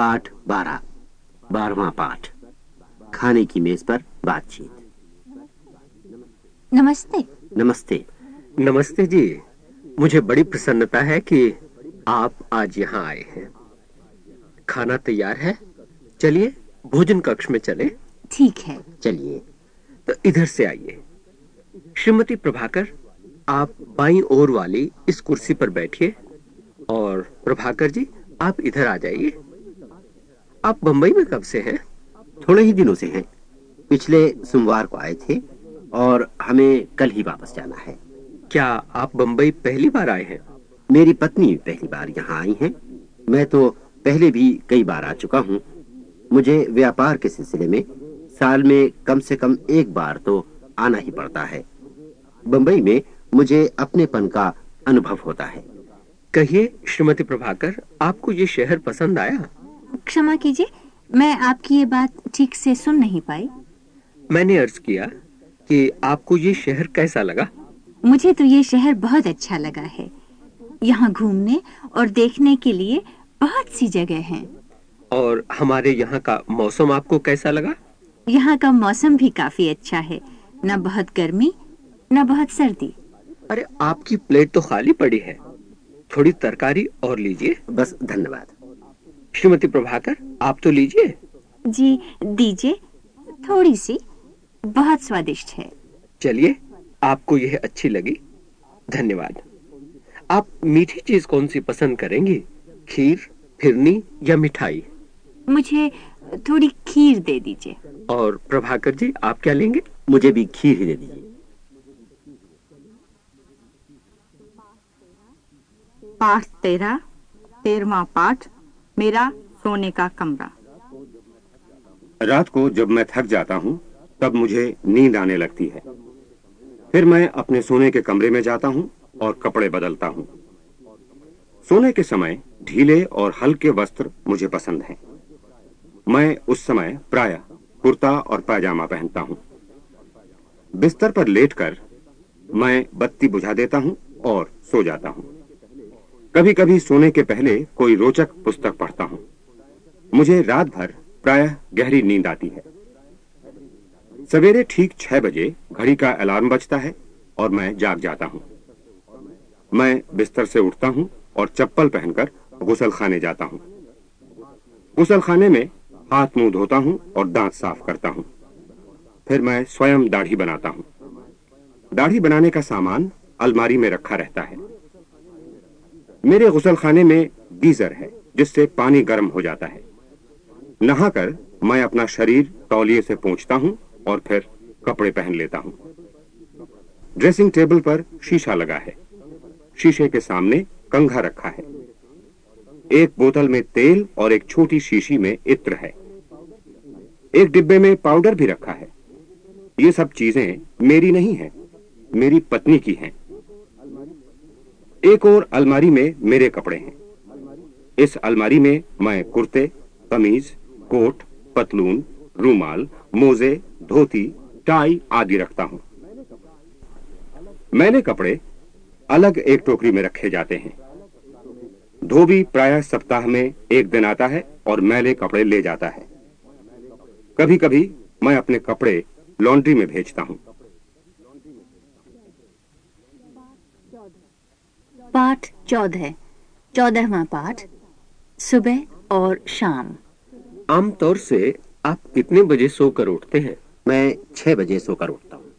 पाठ बारह बारहवा पाठ खाने की मेज पर बातचीत। नमस्ते। नमस्ते। नमस्ते जी मुझे बड़ी प्रसन्नता है कि आप आज यहाँ आए हैं। खाना तैयार है? चलिए भोजन कक्ष में चले। ठीक है। चलिए तो इधर से आइए। श्रीमती प्रभाकर आप बाई ओर वाली इस कुर्सी पर बैठिए। और प्रभाकर जी आप इधर आ जाइए। आप बंबई में कब से हैं? थोड़े ही दिनों से हैं। पिछले सोमवार को आए थे और हमें कल ही वापस जाना है। क्या आप बंबई पहली बार आए हैं? मेरी पत्नी पहली बार यहाँ आई हैं। मैं तो पहले भी कई बार आ चुका हूँ। मुझे व्यापार के सिलसिले में साल में कम से कम एक बार तो आना ही पड़ता है। बंबई में मुझे अपनेपन का अनुभव होता है। कहिए श्रीमती प्रभाकर आपको ये शहर पसंद आया? क्षमा कीजिए मैं आपकी ये बात ठीक से सुन नहीं पाई। मैंने अर्ज़ किया कि आपको ये शहर कैसा लगा? मुझे तो ये शहर बहुत अच्छा लगा है। यहाँ घूमने और देखने के लिए बहुत सी जगह हैं। और हमारे यहाँ का मौसम आपको कैसा लगा? यहाँ का मौसम भी काफ़ी अच्छा है। न बहुत गर्मी न बहुत सर्दी। अरे आपकी प्लेट तो खाली पड़ी है। थोड़ी तरकारी और लीजिए। बस धन्यवाद। श्रीमती प्रभाकर आप तो लीजिए। जी दीजिए। थोड़ी सी बहुत स्वादिष्ट है। चलिए आपको यह अच्छी लगी। धन्यवाद। आप मीठी चीज़ कौन सी पसंद करेंगी? खीर फिरनी या मिठाई? मुझे थोड़ी खीर दे दीजिए। और प्रभाकर जी आप क्या लेंगे? मुझे भी खीर ही दे दीजिए। पाठ तेरह तेरवा पाठ। मेरा सोने का कमरा। रात को जब मैं थक जाता हूँ, तब मुझे नींद आने लगती है। फिर मैं अपने सोने के कमरे में जाता हूँ और कपड़े बदलता हूँ। सोने के समय ढीले और हल्के वस्त्र मुझे पसंद हैं। मैं उस समय प्राय कुर्ता और पायजामा पहनता हूँ। बिस्तर पर लेटकर मैं बत्ती बुझा देता हूँ और सो जाता हूँ। कभी कभी सोने के पहले कोई रोचक पुस्तक पढ़ता हूँ। मुझे रात भर प्रायः गहरी नींद आती है। सवेरे ठीक छह बजे घड़ी का अलार्म बजता है और मैं जाग जाता हूँ। मैं बिस्तर से उठता हूँ और चप्पल पहनकर गुसल खाने जाता हूँ। गुसल खाने में हाथ मुँह धोता हूँ और दांत साफ़ करता हूँ। फिर मैं स्वयं दाढ़ी बनाता हूँ। दाढ़ी बनाने का सामान अलमारी में रखा रहता है। मेरे गुसल खाने में गीजर है, जिससे पानी गर्म हो जाता है। नहाकर मैं अपना शरीर तौलिए से पहुँचता हूँ और फिर कपड़े पहन लेता हूँ। ड्रेसिंग टेबल पर शीशा लगा है। शीशे के सामने कंघा रखा है। एक बोतल में तेल और एक छोटी शीशी में इत्र है। एक डिब्बे में पाउडर भी रखा है। ये सब चीज़ें मेरी नहीं है, मेरी पत्नी की हैं। एक और अलमारी में मेरे कपड़े हैं। इस अलमारी में मैं कुर्ते, कमीज, कोट, पतलून, रूमाल, मोजे, धोती, टाई आदि रखता हूँ। मैंने कपड़े अलग एक टोकरी में रखे जाते हैं। धोबी प्रायः सप्ताह में एक दिन आता है और मैले कपड़े ले जाता है। कभी कभी मैं अपने कपड़े लॉन्ड्री में भेजता हूँ। पाठ चौदह चौदहवा पाठ, सुबह और शाम। आमतौर से आप कितने बजे सोकर उठते हैं? मैं छह बजे सोकर उठता हूँ।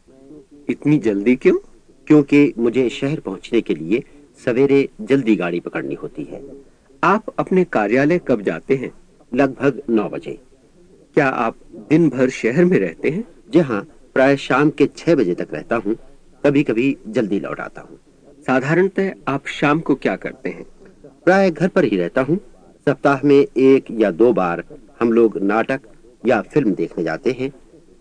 इतनी जल्दी क्यों? क्योंकि मुझे शहर पहुँचने के लिए सवेरे जल्दी गाड़ी पकड़नी होती है। आप अपने कार्यालय कब जाते हैं? लगभग नौ बजे। क्या आप दिन भर शहर में रहते हैं? जहाँ प्राय शाम के छह बजे तक रहता हूँ। कभी कभी जल्दी लौट आता हूँ। साधारणतः आप शाम को क्या करते हैं? प्राय घर पर ही रहता हूँ। सप्ताह में एक या दो बार हम लोग नाटक या फ़िल्म देखने जाते हैं।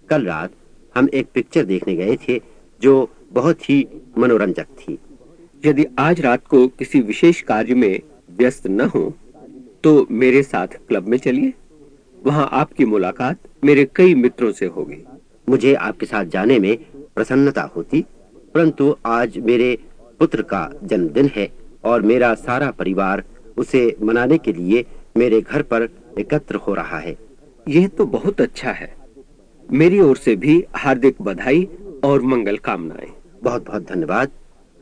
कल रात हम एक पिक्चर देखने गए थे जो बहुत ही मनोरंजक थी। यदि आज रात को किसी विशेष कार्य में व्यस्त न हो तो मेरे साथ क्लब में चलिए। वहाँ आपकी मुलाकात मेरे कई मित्रों से होगी। मुझे आपके साथ जाने में प्रसन्नता होती, परंतु आज मेरे पुत्र का जन्मदिन है और मेरा सारा परिवार उसे मनाने के लिए मेरे घर पर एकत्र हो रहा है। यह तो बहुत अच्छा है। मेरी ओर से भी हार्दिक बधाई और मंगल कामनाएँ। बहुत बहुत धन्यवाद।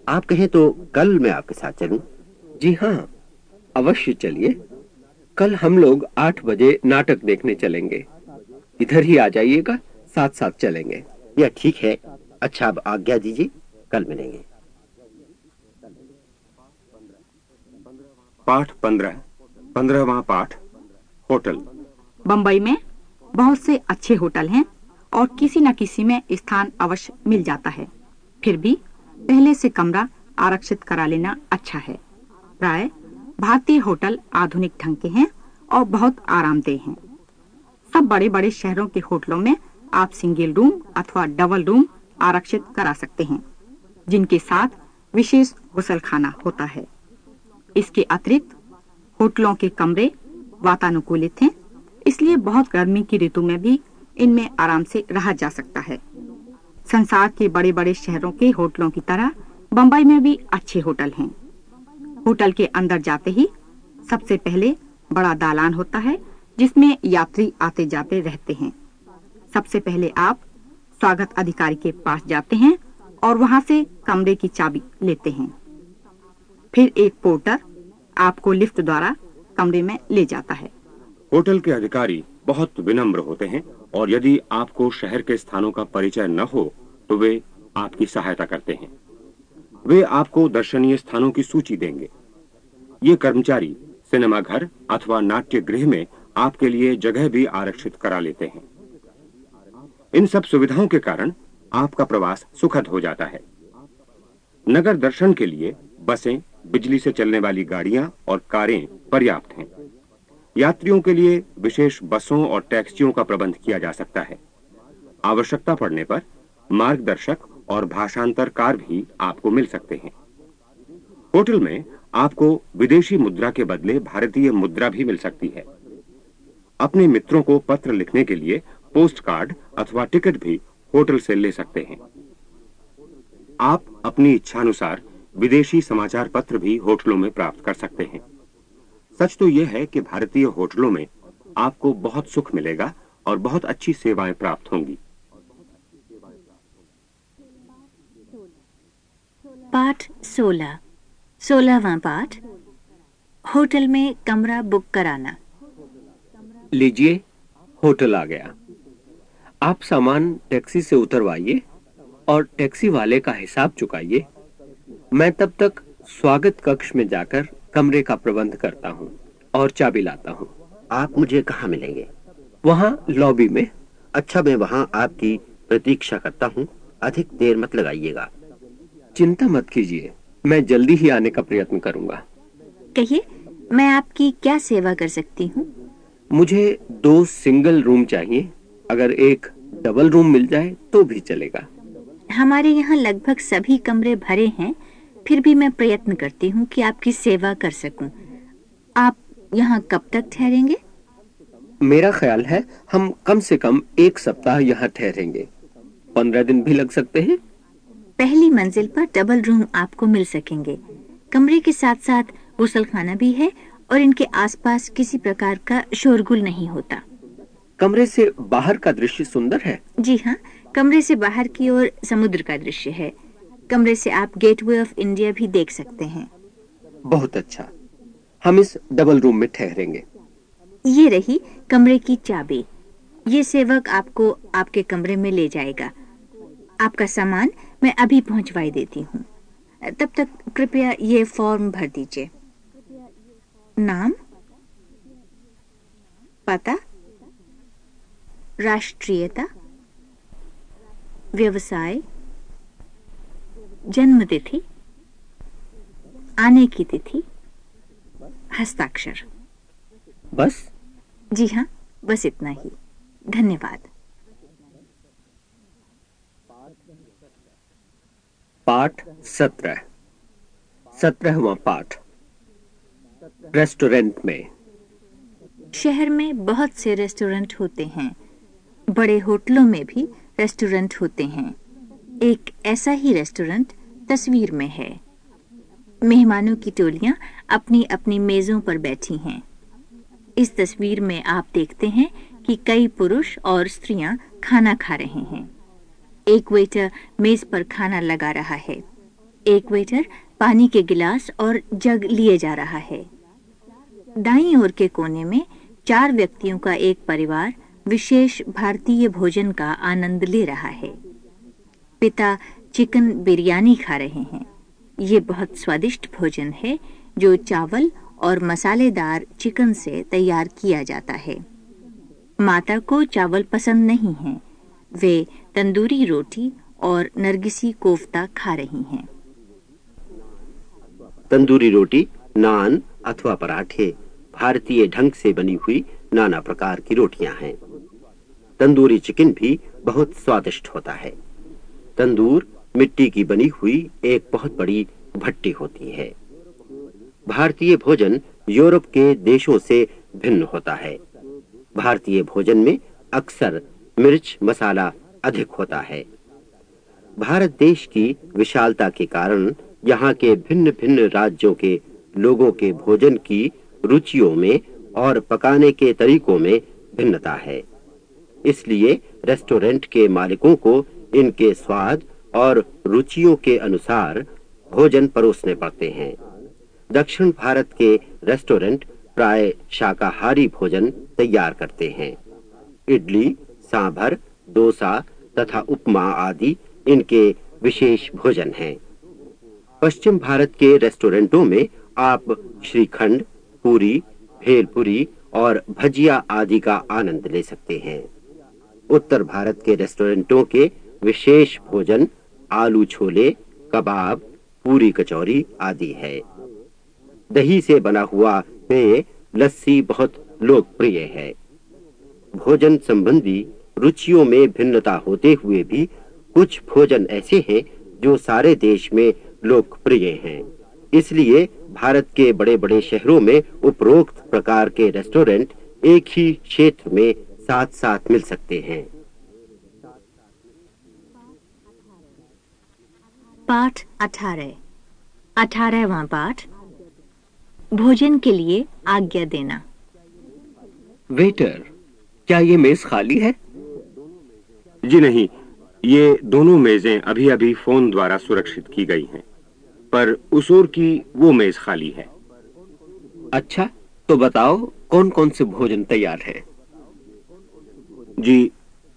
आप कहें तो कल मैं आपके साथ चलूँ। जी हाँ अवश्य चलिए। कल हम लोग आठ बजे नाटक देखने चलेंगे। इधर ही आ जाइएगा, साथ साथ चलेंगे। यह ठीक है। अच्छा अब आज्ञा दीजिए। कल मिलेंगे। पाठ पंद्रह, पंद्रहवा पाठ, होटल। बम्बई में बहुत से अच्छे होटल हैं और किसी न किसी में स्थान अवश्य मिल जाता है। फिर भी पहले से कमरा आरक्षित करा लेना अच्छा है। प्राय भारतीय होटल आधुनिक ढंग के हैं और बहुत आरामदेह हैं। सब बड़े बड़े शहरों के होटलों में आप सिंगल रूम अथवा डबल रूम आरक्षित करा सकते हैं, जिनके साथ विशेष गुसल खाना होता है। इसके अतिरिक्त होटलों के कमरे वातानुकूलित हैं, इसलिए बहुत गर्मी की ऋतु में भी इनमें आराम से रहा जा सकता है। संसार के बड़े बड़े शहरों के होटलों की तरह बंबई में भी अच्छे होटल हैं। होटल के अंदर जाते ही सबसे पहले बड़ा दालान होता है, जिसमें यात्री आते जाते रहते हैं। सबसे पहले आप स्वागत अधिकारी के पास जाते हैं और वहाँ से कमरे की चाबी लेते हैं। फिर एक पोर्टर आपको लिफ्ट द्वारा कमरे में ले जाता है। होटल के अधिकारी बहुत विनम्र होते हैं और यदि आपको शहर के स्थानों का परिचय न हो तो वे आपकी सहायता करते हैं। वे आपको दर्शनीय स्थानों की सूची देंगे। ये कर्मचारी सिनेमा घर अथवा नाट्य गृह में आपके लिए जगह भी आरक्षित करा लेते हैं। इन सब सुविधाओं के कारण आपका प्रवास सुखद हो जाता है। नगर दर्शन के लिए बसें बिजली से चलने वाली गाड़ियाँ और कारें पर्याप्त हैं। यात्रियों के लिए विशेष बसों और टैक्सियों का प्रबंध किया जा सकता है। आवश्यकता पड़ने पर मार्गदर्शक और भाषांतर कार भी आपको मिल सकते हैं। होटल में आपको विदेशी मुद्रा के बदले भारतीय मुद्रा भी मिल सकती है। अपने मित्रों को पत्र लिखने के लिए पोस्ट कार्ड अथवा टिकट भी होटल से ले सकते हैं। आप अपनी इच्छानुसार विदेशी समाचार पत्र भी होटलों में प्राप्त कर सकते हैं। सच तो यह है कि भारतीय होटलों में आपको बहुत सुख मिलेगा और बहुत अच्छी सेवाएँ प्राप्त होंगी। पाठ सोलह। सोलहवा पाठ। होटल में कमरा बुक कराना। लीजिए होटल आ गया। आप सामान टैक्सी से उतरवाइए और टैक्सी वाले का हिसाब चुकाइए। मैं तब तक स्वागत कक्ष में जाकर कमरे का प्रबंध करता हूँ और चाबी लाता हूँ। आप मुझे कहाँ मिलेंगे? वहाँ लॉबी में। अच्छा मैं वहाँ आपकी प्रतीक्षा करता हूँ। अधिक देर मत लगाइएगा। चिंता मत कीजिए मैं जल्दी ही आने का प्रयत्न करूँगा। कहिए मैं आपकी क्या सेवा कर सकती हूँ? मुझे दो सिंगल रूम चाहिए। अगर एक डबल रूम मिल जाए तो भी चलेगा। हमारे यहाँ लगभग सभी कमरे भरे हैं। फिर भी मैं प्रयत्न करती हूँ कि आपकी सेवा कर सकूँ। आप यहाँ कब तक ठहरेंगे? मेरा ख्याल है हम कम से कम एक सप्ताह यहाँ ठहरेंगे। पंद्रह दिन भी लग सकते हैं। पहली मंजिल पर डबल रूम आपको मिल सकेंगे। कमरे के साथ साथ गुसलखाना भी है और इनके आसपास किसी प्रकार का शोरगुल नहीं होता। कमरे से बाहर का दृश्य सुंदर है। जी हाँ कमरे से बाहर की ओर समुद्र का दृश्य है। कमरे से आप गेटवे ऑफ़ इंडिया भी देख सकते हैं। बहुत अच्छा। हम इस डबल रूम में ठहरेंगे। ये रही कमरे की चाबी। ये सेवक आपको आपके कमरे में ले जाएगा। आपका सामान मैं अभी पहुंचवाई देती हूँ। तब तक कृपया ये फॉर्म भर दीजिए। नाम? पता? राष्ट्रीयता? व्यवसाय? जन्म तिथि आने की तिथि हस्ताक्षर। बस? जी हाँ बस इतना ही। धन्यवाद। पाठ सत्रह। सत्रहवा पाठ। रेस्टोरेंट में। शहर में बहुत से रेस्टोरेंट होते हैं। बड़े होटलों में भी रेस्टोरेंट होते हैं। एक ऐसा ही रेस्टोरेंट तस्वीर में है। मेहमानों की टोलियाँ अपनी अपनी मेजों पर बैठी हैं। इस तस्वीर में आप देखते हैं कि कई पुरुष और स्त्रियाँ खाना खा रहे हैं। एक वेटर मेज पर खाना लगा रहा है। एक वेटर पानी के गिलास और जग लिए जा रहा है। दाईं ओर के कोने में चार व्यक्तियों का एक परिवार विशेष भारतीय भोजन का आनंद ले रहा है। पिता चिकन बिरयानी खा रहे हैं। ये बहुत स्वादिष्ट भोजन है, जो चावल और मसालेदार चिकन से तैयार किया जाता है। माता को चावल पसंद नहीं है। वे तंदूरी रोटी और नरगिसी कोफ्ता खा रही हैं। तंदूरी रोटी, नान अथवा पराठे, भारतीय ढंग से बनी हुई नाना प्रकार की रोटियाँ हैं। तंदूरी चिकन भी बहुत स्वादिष्ट होता है। तंदूर मिट्टी की बनी हुई एक बहुत बड़ी भट्टी होती है। भारतीय भोजन यूरोप के देशों से भिन्न होता है। भारतीय भोजन में अक्सर मिर्च मसाला अधिक होता है। भारत देश की विशालता के कारण यहाँ के भिन्न भिन्न राज्यों के लोगों के भोजन की रुचियों में और पकाने के तरीकों में भिन्नता है। इसलिए रेस्टोरेंट के मालिकों को इनके स्वाद और रुचियों के अनुसार भोजन परोसने पड़ते हैं। दक्षिण भारत के रेस्टोरेंट प्राय शाकाहारी भोजन तैयार करते हैं। इडली, सांभर, डोसा तथा उपमा आदि इनके विशेष भोजन हैं। पश्चिम भारत के रेस्टोरेंटों में आप श्रीखंड, पूरी, भेलपुरी और भजिया आदि का आनंद ले सकते हैं। उत्तर भारत के रेस्टोरेंटों के विशेष भोजन आलू छोले, कबाब, पूरी कचौरी आदि है। दही से बना हुआ पेय लस्सी बहुत लोकप्रिय है। भोजन संबंधी रुचियों में भिन्नता होते हुए भी कुछ भोजन ऐसे हैं जो सारे देश में लोकप्रिय हैं। इसलिए भारत के बड़े-बड़े शहरों में उपरोक्त प्रकार के रेस्टोरेंट एक ही क्षेत्र में साथ-साथ मिल सकते हैं। पाठ अठारह। अठारहवा पाठ भोजन के लिए आज्ञा देना। वेटर क्या ये मेज खाली है? जी नहीं ये दोनों मेजें अभी अभी फ़ोन द्वारा सुरक्षित की गई हैं पर उस ओर की वो मेज खाली है। अच्छा तो बताओ कौन कौन से भोजन तैयार है? जी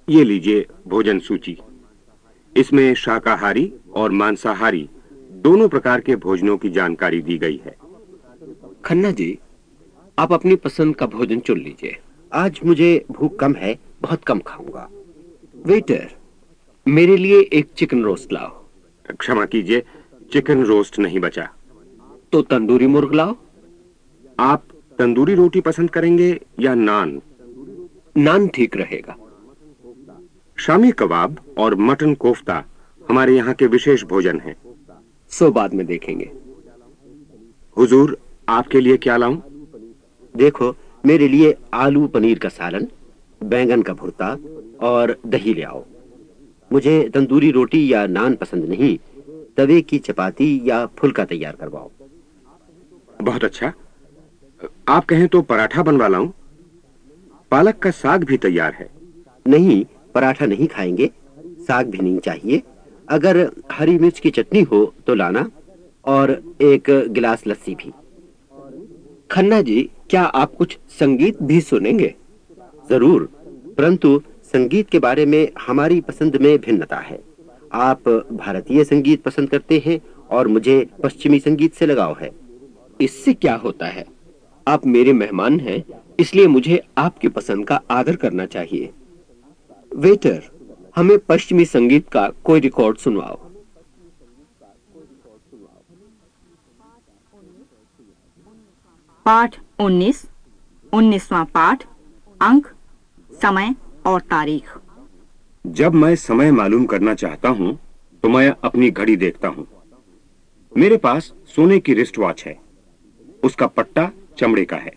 ये लीजिए भोजन सूची। इसमें शाकाहारी और मांसाहारी दोनों प्रकार के भोजनों की जानकारी दी गई है। खन्ना जी आप अपनी पसंद का भोजन चुन लीजिए। आज मुझे भूख कम है बहुत कम खाऊँगा। वेटर मेरे लिए एक चिकन रोस्ट लाओ। क्षमा कीजिए चिकन रोस्ट नहीं बचा। तो तंदूरी मुर्ग लाओ। आप तंदूरी रोटी पसंद करेंगे या नान? नान ठीक रहेगा। शामी कबाब और मटन कोफ्ता हमारे यहाँ के विशेष भोजन हैं। सो बाद में देखेंगे। हुजूर आपके लिए क्या लाऊं? देखो मेरे लिए आलू पनीर का सालन बैंगन का भुर्ता और दही ले आओ। मुझे तंदूरी रोटी या नान पसंद नहीं तवे की चपाती या फुलका तैयार करवाओ। बहुत अच्छा। आप कहें तो पराठा बनवा लाऊं? पालक का साग भी तैयार है। नहीं पराठा नहीं खाएँगे, साग भी नहीं चाहिए। अगर हरी मिर्च की चटनी हो तो लाना, और एक गिलास लस्सी भी। खन्ना जी, क्या आप कुछ संगीत भी सुनेंगे? ज़रूर, परंतु संगीत के बारे में हमारी पसंद में भिन्नता है। आप भारतीय संगीत पसंद करते हैं, और मुझे पश्चिमी संगीत से लगाव है। इससे क्या होता है? आप मेरे मेहमान हैं, इसलिए मुझे आपकी पसंद का आदर करना चाहिए। वेटर हमें पश्चिमी संगीत का कोई रिकॉर्ड सुनवाओ। पाठ 19 उन्नीसवा पाठ अंक समय और तारीख। जब मैं समय मालूम करना चाहता हूँ तो मैं अपनी घड़ी देखता हूँ। मेरे पास सोने की रिस्ट वॉच है। उसका पट्टा चमड़े का है।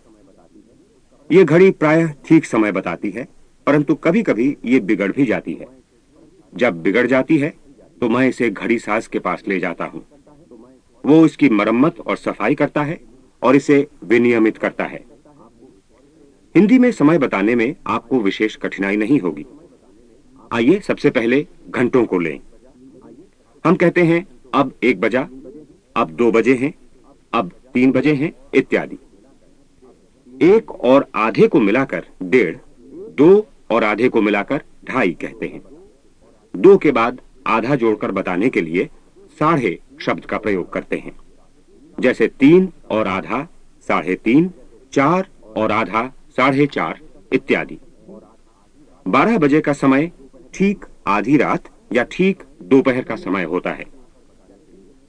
यह घड़ी प्रायः ठीक समय बताती है। परंतु कभी-कभी ये बिगड़ भी जाती है। जब बिगड़ जाती है तो मैं इसे घड़ी साज के पास ले जाता हूँ। वो इसकी मरम्मत और सफ़ाई करता है और इसे विनियमित करता है। हिंदी में समय बताने में आपको विशेष कठिनाई नहीं होगी। आइए सबसे पहले घंटों को लें। हम कहते हैं, अब एक बजा, अब दो बजे हैं, अब तीन बजे हैं, इत्यादि। एक और आधे को मिलाकर डेढ़, दो और आधे को मिलाकर ढाई कहते हैं। दो के बाद आधा जोड़कर बताने के लिए साढ़े शब्द का प्रयोग करते हैं। जैसे तीन और आधा, साढ़े तीन, चार और आधा, साढ़े चार, इत्यादि। बारह बजे का समय ठीक आधी रात या ठीक दोपहर का समय होता है।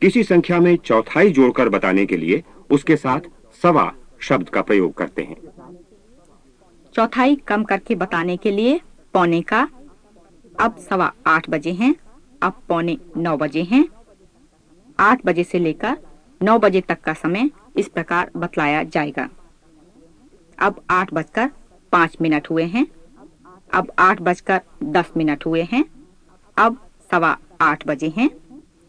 किसी संख्या में चौथाई जोड़कर बताने के लिए उसके साथ सवा शब्द का प्रयोग करते हैं। चौथाई कम करके बताने के लिए पौने का। अब सवा आठ बजे हैं। अब पौने नौ बजे हैं। आठ बजे से लेकर नौ बजे तक का समय इस प्रकार बतलाया जाएगा। अब आठ बजकर पाँच मिनट हुए हैं। अब आठ बजकर दस मिनट हुए हैं। अब सवा आठ बजे हैं।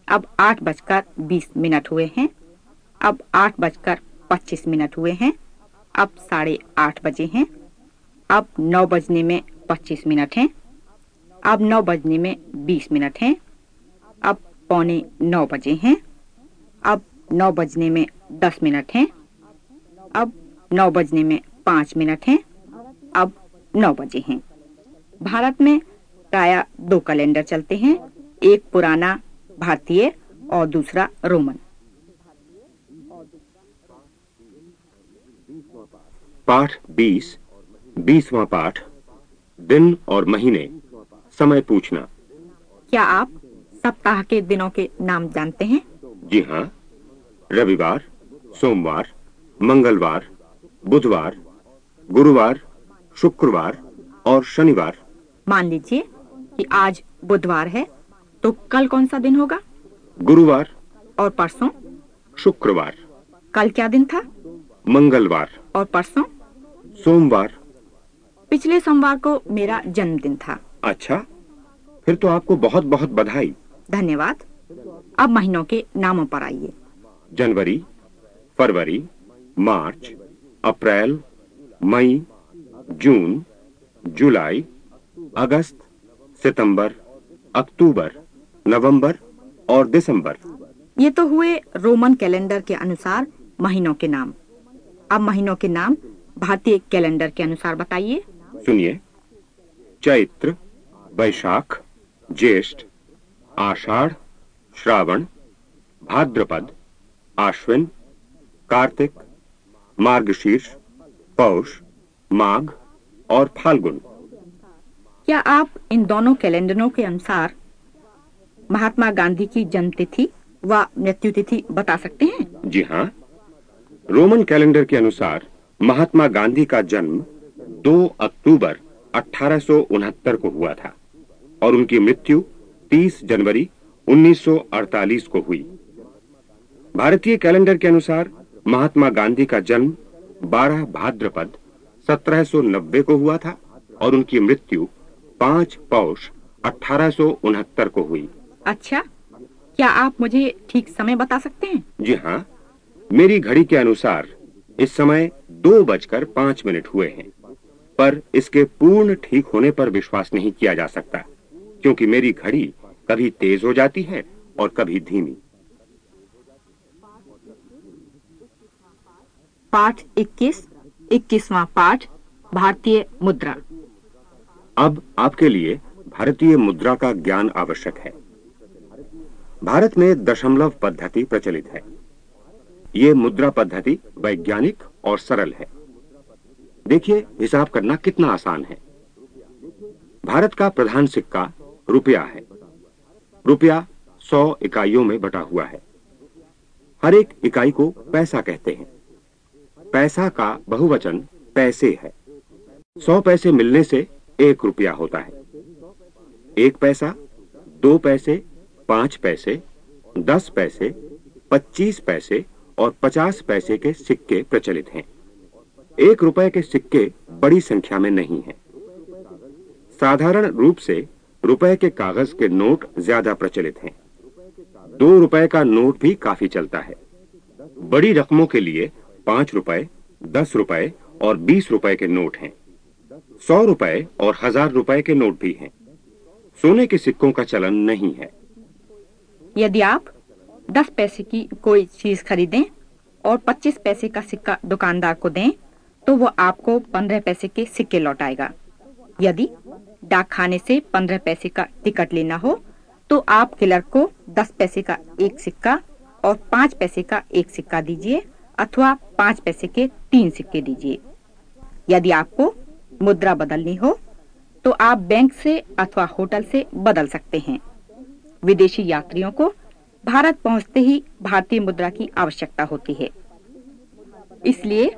अब आठ बजकर बीस मिनट हुए हैं। अब आठ बजकर पच्चीस मिनट हुए हैं। अब साढ़े आठ बजे हैं। अब नौ बजने में पच्चीस मिनट हैं। अब नौ बजने में बीस मिनट हैं। अब पौने नौ बजे हैं। अब नौ बजने में दस मिनट हैं। अब नौ बजने में पाँच मिनट हैं। अब नौ बजे हैं। भारत में प्राय दो कैलेंडर चलते हैं। एक पुराना भारतीय और दूसरा रोमन। पाठ बीस। बीसवां पाठ दिन और महीने समय पूछना। क्या आप सप्ताह के दिनों के नाम जानते हैं? जी हाँ रविवार सोमवार मंगलवार बुधवार गुरुवार शुक्रवार और शनिवार। मान लीजिए कि आज बुधवार है तो कल कौन सा दिन होगा? गुरुवार और परसों? शुक्रवार। कल क्या दिन था? मंगलवार। और परसों? सोमवार। पिछले सोमवार को मेरा जन्मदिन था। अच्छा फिर तो आपको बहुत बहुत बधाई। धन्यवाद। अब महीनों के नामों पर आइए। जनवरी फरवरी मार्च अप्रैल मई जून जुलाई अगस्त सितंबर अक्टूबर नवंबर और दिसंबर। ये तो हुए रोमन कैलेंडर के अनुसार महीनों के नाम। अब महीनों के नाम भारतीय कैलेंडर के अनुसार बताइए। सुनिए। चैत्र वैशाख ज्येष्ठ आषाढ़ श्रावण भाद्रपद आश्विन कार्तिक मार्गशीर्ष पौष माघ और फाल्गुन। क्या आप इन दोनों कैलेंडरों के अनुसार महात्मा गांधी की जन्म तिथि व मृत्यु तिथि बता सकते हैं? जी हाँ। रोमन कैलेंडर के अनुसार महात्मा गांधी का जन्म 2 अक्टूबर अठारह सौ उनहत्तर को हुआ था और उनकी मृत्यु 30 जनवरी 1948 को हुई। भारतीय कैलेंडर के अनुसार महात्मा गांधी का जन्म 12 भाद्रपद 1790 को हुआ था और उनकी मृत्यु 5 पौष अठारह को हुई। अच्छा क्या आप मुझे ठीक समय बता सकते हैं? जी हाँ मेरी घड़ी के अनुसार इस समय दो बजकर पाँच मिनट हुए हैं। पर इसके पूर्ण ठीक होने पर विश्वास नहीं किया जा सकता क्योंकि मेरी घड़ी कभी तेज हो जाती है और कभी धीमी। पाठ 21 इक्कीसवां पाठ भारतीय मुद्रा। अब आपके लिए भारतीय मुद्रा का ज्ञान आवश्यक है। भारत में दशमलव पद्धति प्रचलित है। ये मुद्रा पद्धति वैज्ञानिक और सरल है। देखिए, हिसाब करना कितना आसान है। भारत का प्रधान सिक्का रुपया है। रुपया सौ इकाइयों में बटा हुआ है। हर एक इकाई को पैसा कहते हैं। पैसा का बहुवचन पैसे है। सौ पैसे मिलने से एक रुपया होता है। एक पैसा, दो पैसे, पाँच पैसे, दस पैसे, पच्चीस पैसे और पचास पैसे के सिक्के प्रचलित हैं। एक रुपए के सिक्के बड़ी संख्या में नहीं हैं। साधारण रूप से रुपए के कागज़ के नोट ज़्यादा प्रचलित हैं। दो रुपए का नोट भी काफ़ी चलता है। बड़ी रकमों के लिए पाँच रुपए, दस रुपए और बीस रुपए के नोट हैं। सौ रुपए और हज़ार रुपए के नोट भी हैं। सोने के सिक्कों का चलन नहीं है। यदि आप दस पैसे की कोई चीज़ खरीदें और पच्चीस पैसे का सिक्का दुकानदार को दें तो वो आपको पंद्रह पैसे के सिक्के लौटाएगा। यदि डाक खाने से पंद्रह पैसे का टिकट लेना हो तो आप क्लर्क को दस पैसे का एक सिक्का और पाँच पैसे का एक सिक्का दीजिए अथवा पाँच पैसे के तीन सिक्के दीजिए। यदि आपको मुद्रा बदलनी हो तो आप बैंक से अथवा होटल से बदल सकते हैं। विदेशी यात्रियों को भारत पहुँचते ही भारतीय मुद्रा की आवश्यकता होती है। इसलिए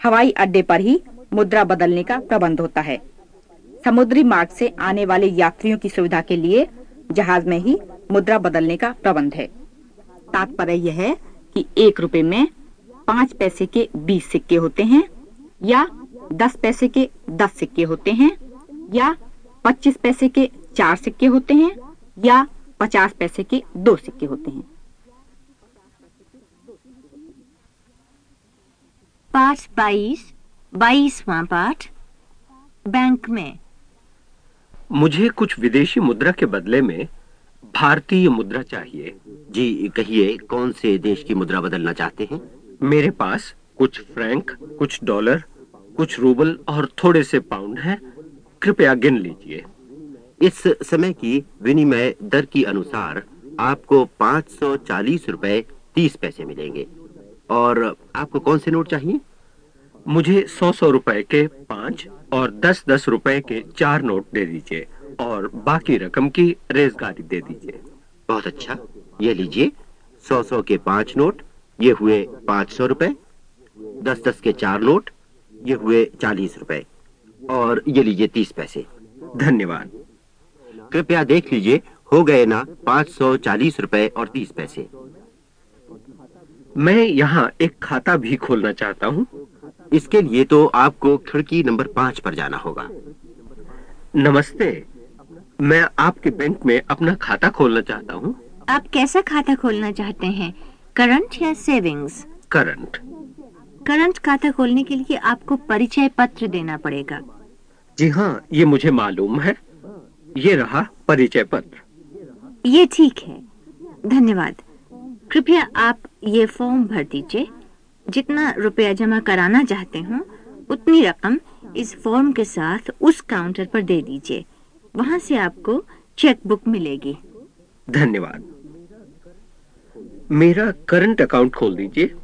हवाई अड्डे पर ही मुद्रा बदलने का प्रबंध होता है। समुद्री मार्ग से आने वाले यात्रियों की सुविधा के लिए जहाज़ में ही मुद्रा बदलने का प्रबंध है। तात्पर्य यह है कि एक रुपए में पाँच पैसे के बीस सिक्के होते हैं या दस पैसे के दस सिक्के होते हैं या पच्चीस पैसे के चार सिक्के होते हैं या पचास पैसे के दो सिक्के होते हैं। पाठ बाईस बाईसवा पाठ बैंक में। मुझे कुछ विदेशी मुद्रा के बदले में भारतीय मुद्रा चाहिए। जी कहिए कौन से देश की मुद्रा बदलना चाहते हैं? मेरे पास कुछ फ्रैंक कुछ डॉलर कुछ रूबल और थोड़े से पाउंड हैं। कृपया गिन लीजिए। इस समय की विनिमय दर की अनुसार आपको पाँच सौ चालीस रुपए तीस पैसे मिलेंगे। और आपको कौन से नोट चाहिए? मुझे सौ सौ रुपए के पाँच और दस दस रुपए के चार नोट दे दीजिए और बाकी रकम की रेजगारी दे दीजिए। बहुत अच्छा। ये लीजिए। सौ सौ के पाँच नोट ये हुए पाँच सौ रुपए। दस दस के चार नोट ये हुए चालीस रुपए। और ये लीजिए तीस पैसे। धन्यवाद। कृपया देख लीजिए हो गए ना पाँच सौ चालीस रुपए और तीस पैसे। मैं यहाँ एक खाता भी खोलना चाहता हूँ। इसके लिए तो आपको खिड़की नंबर पाँच पर जाना होगा। नमस्ते। मैं आपके बैंक में अपना खाता खोलना चाहता हूँ। आप कैसा खाता खोलना चाहते हैं? करंट या सेविंग्स? करंट। करंट खाता खोलने के लिए आपको परिचय पत्र देना पड़ेगा। जी हाँ ये मुझे मालूम है। ये रहा परिचय पत्र। ये ठीक है। धन्यवाद। कृपया आप ये फॉर्म भर दीजिए। जितना रुपया जमा कराना चाहते हो उतनी रकम इस फॉर्म के साथ उस काउंटर पर दे दीजिए। वहाँ से आपको चेक बुक मिलेगी। धन्यवाद। मेरा करंट अकाउंट खोल दीजिए।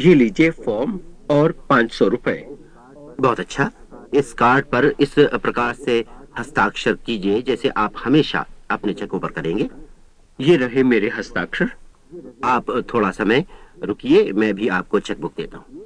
ये लीजिए फॉर्म और पाँच सौ रुपए। बहुत अच्छा। इस कार्ड पर इस प्रकार से हस्ताक्षर कीजिए जैसे आप हमेशा अपने चेकों पर करेंगे। ये रहे मेरे हस्ताक्षर। आप थोड़ा समय रुकिए मैं भी आपको चेकबुक देता हूँ।